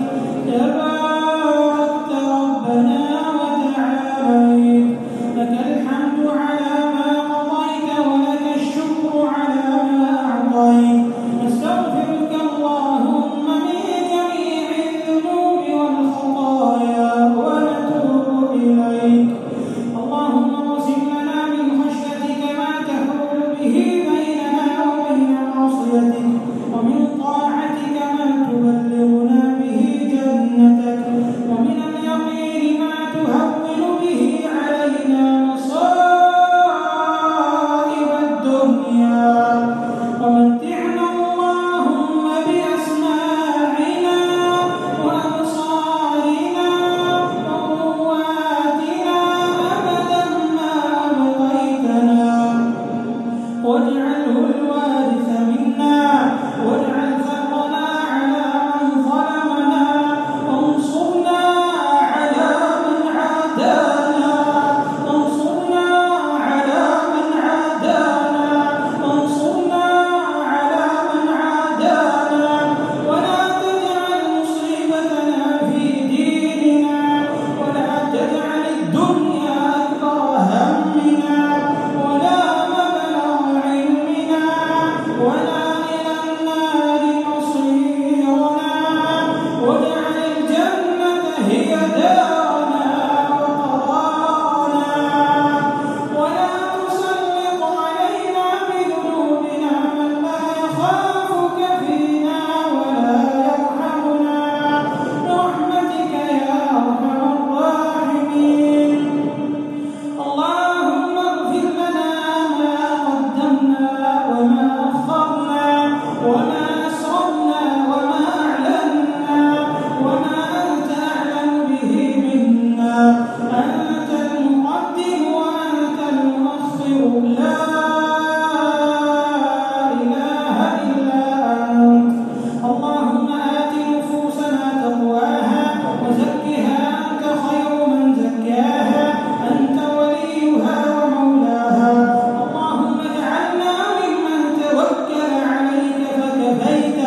ever.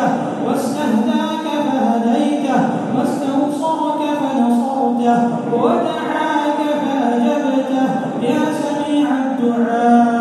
هديته واستهداك فهديته واستنصرك فنصرته ودعاك فأجبته. يا سميع الدعاء.